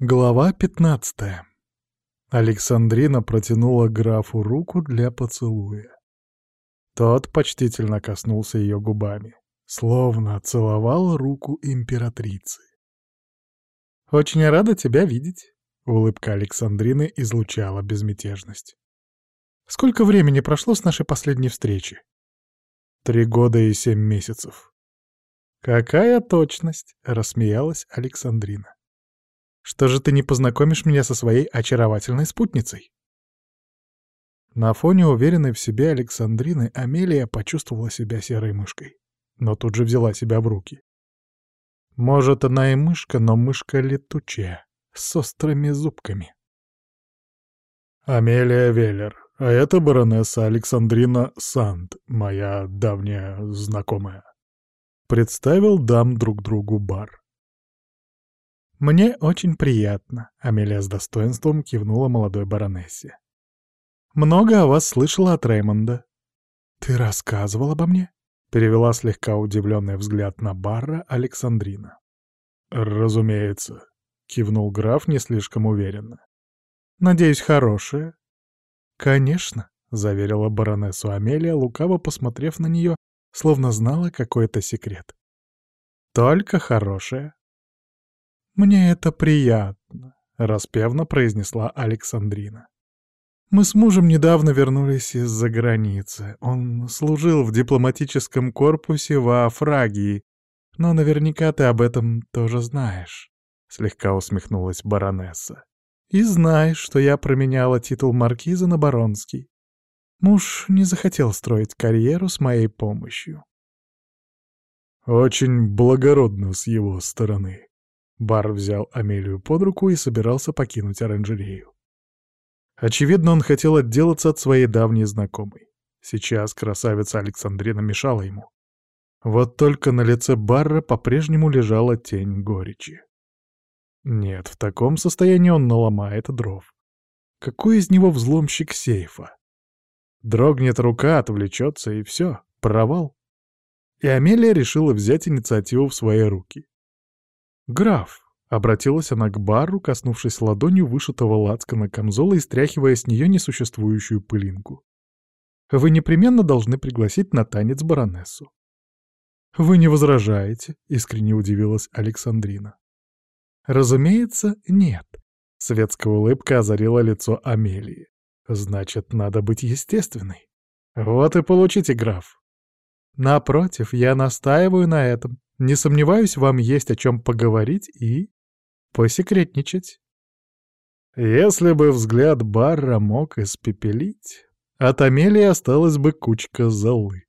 Глава пятнадцатая. Александрина протянула графу руку для поцелуя. Тот почтительно коснулся ее губами, словно целовал руку императрицы. «Очень рада тебя видеть», — улыбка Александрины излучала безмятежность. «Сколько времени прошло с нашей последней встречи?» «Три года и семь месяцев». «Какая точность!» — рассмеялась Александрина. Что же ты не познакомишь меня со своей очаровательной спутницей?» На фоне уверенной в себе Александрины Амелия почувствовала себя серой мышкой, но тут же взяла себя в руки. Может, она и мышка, но мышка летучая, с острыми зубками. «Амелия Веллер, а это баронесса Александрина Санд, моя давняя знакомая», — представил дам друг другу бар. «Мне очень приятно», — Амелия с достоинством кивнула молодой баронессе. «Много о вас слышала от Реймонда». «Ты рассказывал обо мне?» — перевела слегка удивленный взгляд на Барра Александрина. «Разумеется», — кивнул граф не слишком уверенно. «Надеюсь, хорошее?» «Конечно», — заверила баронессу Амелия, лукаво посмотрев на нее, словно знала какой-то секрет. «Только хорошее». «Мне это приятно», — распевно произнесла Александрина. «Мы с мужем недавно вернулись из-за границы. Он служил в дипломатическом корпусе во Фрагии, но наверняка ты об этом тоже знаешь», — слегка усмехнулась баронесса. «И знаешь, что я променяла титул маркиза на баронский. Муж не захотел строить карьеру с моей помощью». «Очень благородно с его стороны», Бар взял Амелию под руку и собирался покинуть оранжерею. Очевидно, он хотел отделаться от своей давней знакомой. Сейчас красавица Александрина мешала ему. Вот только на лице Барра по-прежнему лежала тень горечи. Нет, в таком состоянии он наломает дров. Какой из него взломщик сейфа? Дрогнет рука, отвлечется, и все, провал. И Амелия решила взять инициативу в свои руки. «Граф!» — обратилась она к бару, коснувшись ладонью вышитого лацкана камзола и стряхивая с нее несуществующую пылинку. «Вы непременно должны пригласить на танец баронессу». «Вы не возражаете?» — искренне удивилась Александрина. «Разумеется, нет». Светская улыбка озарила лицо Амелии. «Значит, надо быть естественной. Вот и получите, граф». «Напротив, я настаиваю на этом», не сомневаюсь, вам есть о чем поговорить и посекретничать. Если бы взгляд Барра мог испепелить, от Амелии осталась бы кучка золы.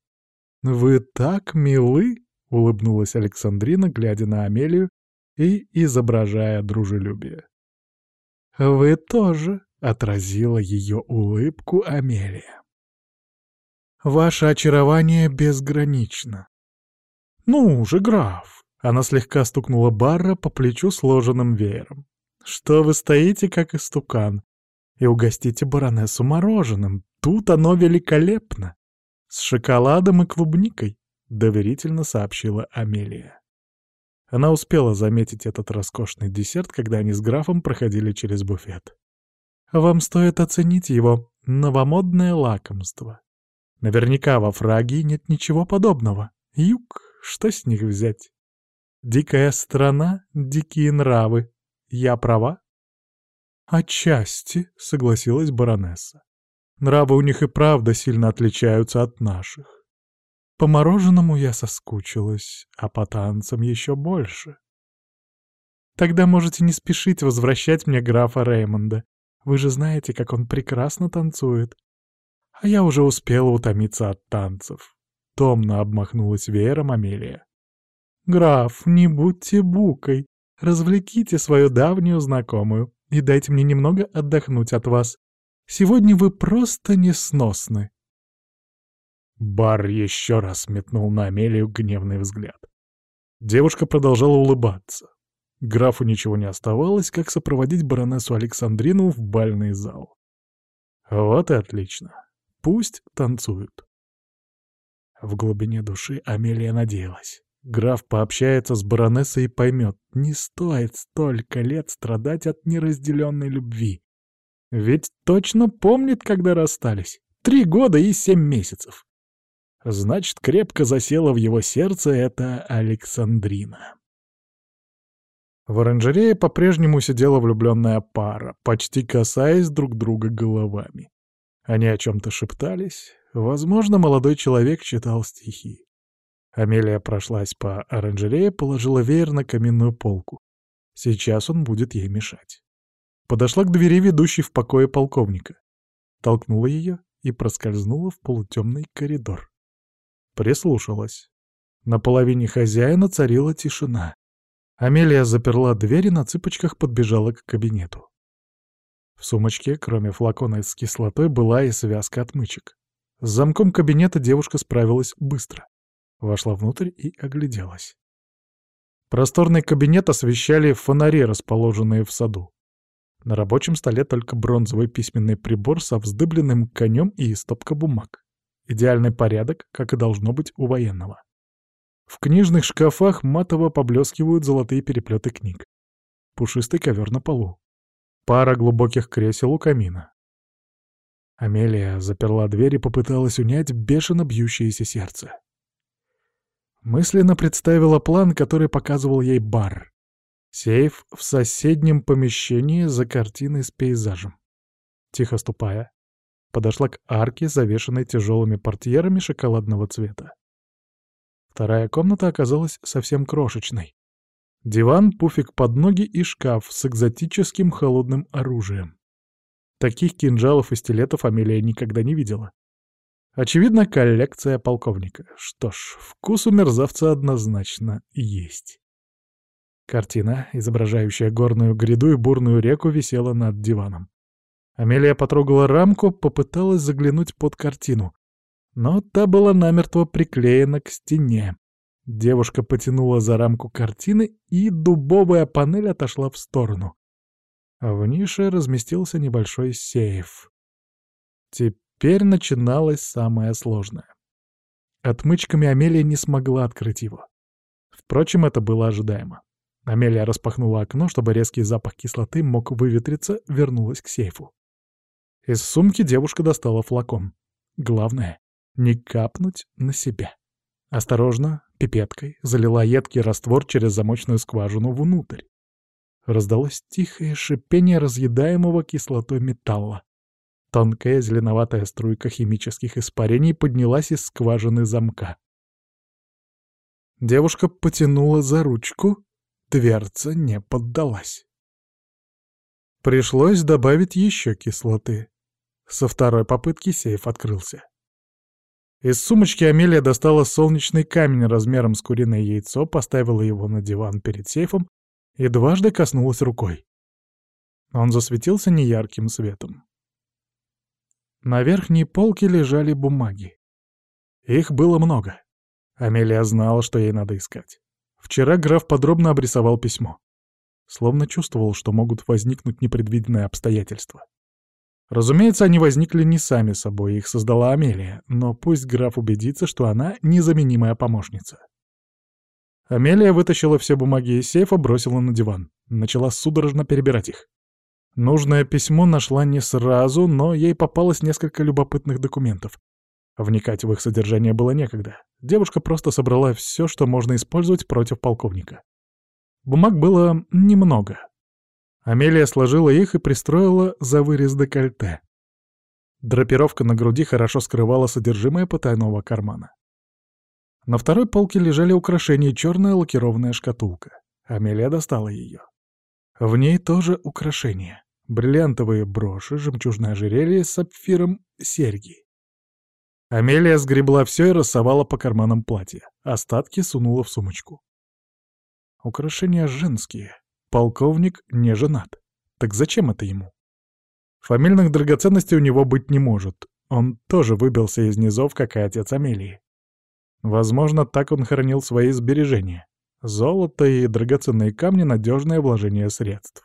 «Вы так милы!» — улыбнулась Александрина, глядя на Амелию и изображая дружелюбие. «Вы тоже!» — отразила ее улыбку Амелия. «Ваше очарование безгранично. «Ну же, граф!» — она слегка стукнула Барра по плечу сложенным веером. «Что вы стоите, как истукан? И угостите баронессу мороженым. Тут оно великолепно! С шоколадом и клубникой!» — доверительно сообщила Амелия. Она успела заметить этот роскошный десерт, когда они с графом проходили через буфет. «Вам стоит оценить его новомодное лакомство. Наверняка во Фрагии нет ничего подобного. Юг!» Что с них взять? Дикая страна, дикие нравы. Я права? Отчасти, согласилась баронесса. Нравы у них и правда сильно отличаются от наших. По мороженому я соскучилась, а по танцам еще больше. Тогда можете не спешить возвращать мне графа Реймонда. Вы же знаете, как он прекрасно танцует. А я уже успела утомиться от танцев. Томно обмахнулась веером Амелия. «Граф, не будьте букой. Развлеките свою давнюю знакомую и дайте мне немного отдохнуть от вас. Сегодня вы просто несносны». Бар еще раз метнул на Амелию гневный взгляд. Девушка продолжала улыбаться. Графу ничего не оставалось, как сопроводить баронессу Александрину в бальный зал. Вот и отлично. Пусть танцуют. В глубине души Амелия надеялась. Граф пообщается с баронессой и поймет, не стоит столько лет страдать от неразделенной любви. Ведь точно помнит, когда расстались. Три года и семь месяцев. Значит, крепко засела в его сердце эта Александрина. В оранжерее по-прежнему сидела влюбленная пара, почти касаясь друг друга головами. Они о чем-то шептались. Возможно, молодой человек читал стихи. Амелия прошлась по оранжерее, положила веер на каминную полку. Сейчас он будет ей мешать. Подошла к двери, ведущей в покое полковника. Толкнула ее и проскользнула в полутемный коридор. Прислушалась. На половине хозяина царила тишина. Амелия заперла дверь и на цыпочках подбежала к кабинету. В сумочке, кроме флакона с кислотой, была и связка отмычек. С замком кабинета девушка справилась быстро. Вошла внутрь и огляделась. Просторный кабинет освещали фонари, расположенные в саду. На рабочем столе только бронзовый письменный прибор со вздыбленным конем и стопка бумаг. Идеальный порядок, как и должно быть у военного. В книжных шкафах матово поблескивают золотые переплеты книг. Пушистый ковер на полу. Пара глубоких кресел у камина. Амелия заперла дверь и попыталась унять бешено бьющееся сердце. Мысленно представила план, который показывал ей бар. Сейф в соседнем помещении за картиной с пейзажем. Тихо ступая, подошла к арке, завешенной тяжелыми портьерами шоколадного цвета. Вторая комната оказалась совсем крошечной. Диван, пуфик под ноги и шкаф с экзотическим холодным оружием. Таких кинжалов и стилетов Амелия никогда не видела. Очевидно, коллекция полковника. Что ж, вкус у мерзавца однозначно есть. Картина, изображающая горную гряду и бурную реку, висела над диваном. Амелия потрогала рамку, попыталась заглянуть под картину. Но та была намертво приклеена к стене. Девушка потянула за рамку картины, и дубовая панель отошла в сторону. В нише разместился небольшой сейф. Теперь начиналось самое сложное. Отмычками Амелия не смогла открыть его. Впрочем, это было ожидаемо. Амелия распахнула окно, чтобы резкий запах кислоты мог выветриться, вернулась к сейфу. Из сумки девушка достала флакон. Главное — не капнуть на себя. Осторожно, пипеткой, залила едкий раствор через замочную скважину внутрь. Раздалось тихое шипение разъедаемого кислотой металла. Тонкая зеленоватая струйка химических испарений поднялась из скважины замка. Девушка потянула за ручку, дверца не поддалась. Пришлось добавить еще кислоты. Со второй попытки сейф открылся. Из сумочки Амелия достала солнечный камень размером с куриное яйцо, поставила его на диван перед сейфом и дважды коснулась рукой. Он засветился неярким светом. На верхней полке лежали бумаги. Их было много. Амелия знала, что ей надо искать. Вчера граф подробно обрисовал письмо. Словно чувствовал, что могут возникнуть непредвиденные обстоятельства. Разумеется, они возникли не сами собой, их создала Амелия, но пусть граф убедится, что она незаменимая помощница. Амелия вытащила все бумаги из сейфа, бросила на диван. Начала судорожно перебирать их. Нужное письмо нашла не сразу, но ей попалось несколько любопытных документов. Вникать в их содержание было некогда. Девушка просто собрала все, что можно использовать против полковника. Бумаг было немного. Амелия сложила их и пристроила за вырез декольте. Драпировка на груди хорошо скрывала содержимое потайного кармана. На второй полке лежали украшения и черная лакированная шкатулка. Амелия достала ее. В ней тоже украшения. Бриллиантовые броши, жемчужное ожерелье с сапфиром, серьги. Амелия сгребла все и рассовала по карманам платья. Остатки сунула в сумочку. Украшения женские. Полковник не женат. Так зачем это ему? Фамильных драгоценностей у него быть не может. Он тоже выбился из низов, как и отец Амелии. Возможно, так он хранил свои сбережения. Золото и драгоценные камни — надежное вложение средств.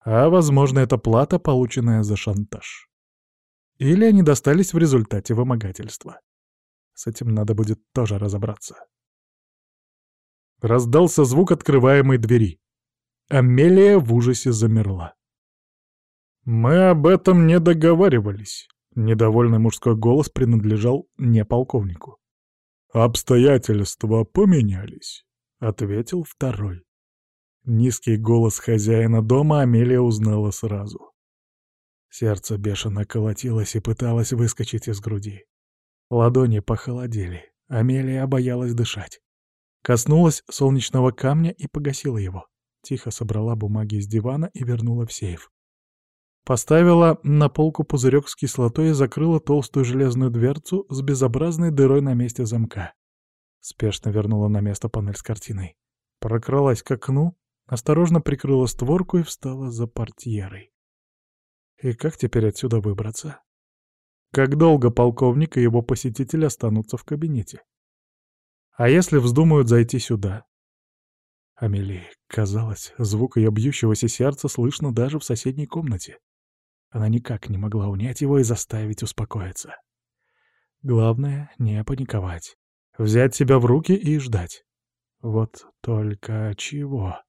А, возможно, это плата, полученная за шантаж. Или они достались в результате вымогательства. С этим надо будет тоже разобраться. Раздался звук открываемой двери. Амелия в ужасе замерла. «Мы об этом не договаривались», — недовольный мужской голос принадлежал не полковнику. «Обстоятельства поменялись», — ответил второй. Низкий голос хозяина дома Амелия узнала сразу. Сердце бешено колотилось и пыталось выскочить из груди. Ладони похолодели. Амелия боялась дышать. Коснулась солнечного камня и погасила его. Тихо собрала бумаги с дивана и вернула в сейф. Поставила на полку пузырек с кислотой и закрыла толстую железную дверцу с безобразной дырой на месте замка. Спешно вернула на место панель с картиной. Прокралась к окну, осторожно прикрыла створку и встала за портьерой. И как теперь отсюда выбраться? Как долго полковник и его посетитель останутся в кабинете? А если вздумают зайти сюда? Амелии казалось, звук ее бьющегося сердца слышно даже в соседней комнате. Она никак не могла унять его и заставить успокоиться. Главное — не паниковать. Взять себя в руки и ждать. Вот только чего?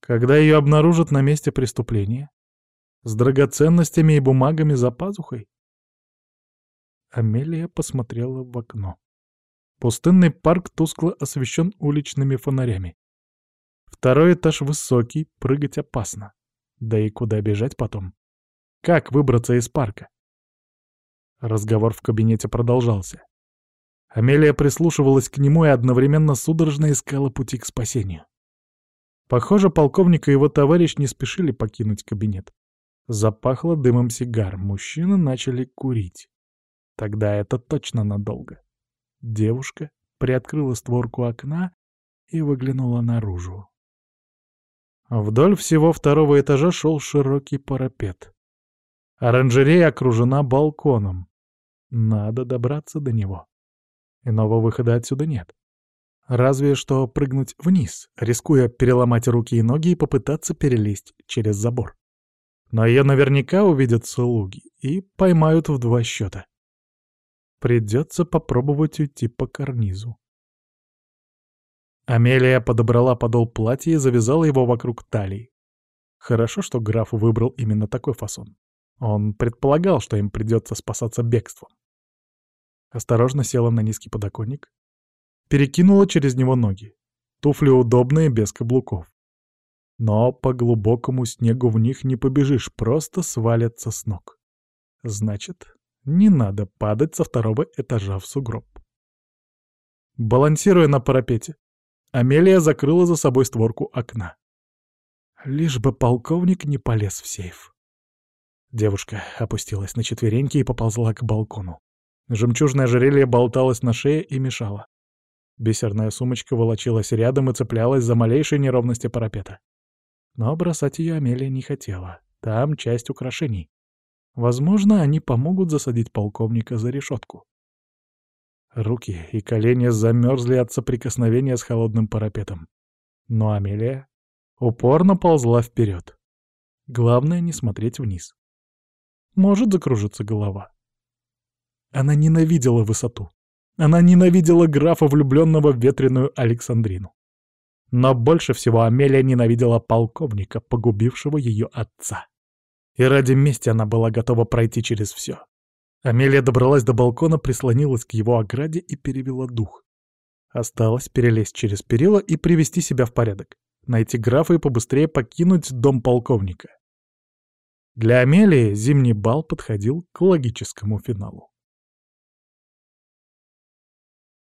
Когда ее обнаружат на месте преступления? С драгоценностями и бумагами за пазухой? Амелия посмотрела в окно. Пустынный парк тускло освещен уличными фонарями. Второй этаж высокий, прыгать опасно. Да и куда бежать потом? Как выбраться из парка? Разговор в кабинете продолжался. Амелия прислушивалась к нему и одновременно судорожно искала пути к спасению. Похоже, полковник и его товарищ не спешили покинуть кабинет. Запахло дымом сигар, мужчины начали курить. Тогда это точно надолго. Девушка приоткрыла створку окна и выглянула наружу. Вдоль всего второго этажа шел широкий парапет. Оранжерея окружена балконом. Надо добраться до него. Иного выхода отсюда нет. Разве что прыгнуть вниз, рискуя переломать руки и ноги и попытаться перелезть через забор но ее наверняка увидят слуги и поймают в два счета. Придется попробовать уйти по карнизу. Амелия подобрала подол платья и завязала его вокруг талии. Хорошо, что граф выбрал именно такой фасон. Он предполагал, что им придется спасаться бегством. Осторожно села на низкий подоконник, перекинула через него ноги. Туфли удобные, без каблуков. Но по глубокому снегу в них не побежишь, просто свалятся с ног. Значит, не надо падать со второго этажа в сугроб. Балансируя на парапете, Амелия закрыла за собой створку окна. Лишь бы полковник не полез в сейф. Девушка опустилась на четвереньки и поползла к балкону. Жемчужное ожерелье болталось на шее и мешало. Бисерная сумочка волочилась рядом и цеплялась за малейшие неровности парапета. Но бросать ее Амелия не хотела. Там часть украшений. Возможно, они помогут засадить полковника за решетку. Руки и колени замерзли от соприкосновения с холодным парапетом. Но Амелия упорно ползла вперед. Главное — не смотреть вниз. Может закружиться голова. Она ненавидела высоту. Она ненавидела графа, влюбленного в ветреную Александрину. Но больше всего Амелия ненавидела полковника, погубившего ее отца. И ради мести она была готова пройти через все. Амелия добралась до балкона, прислонилась к его ограде и перевела дух. Осталось перелезть через перила и привести себя в порядок. Найти графа и побыстрее покинуть дом полковника. Для Амелии зимний бал подходил к логическому финалу.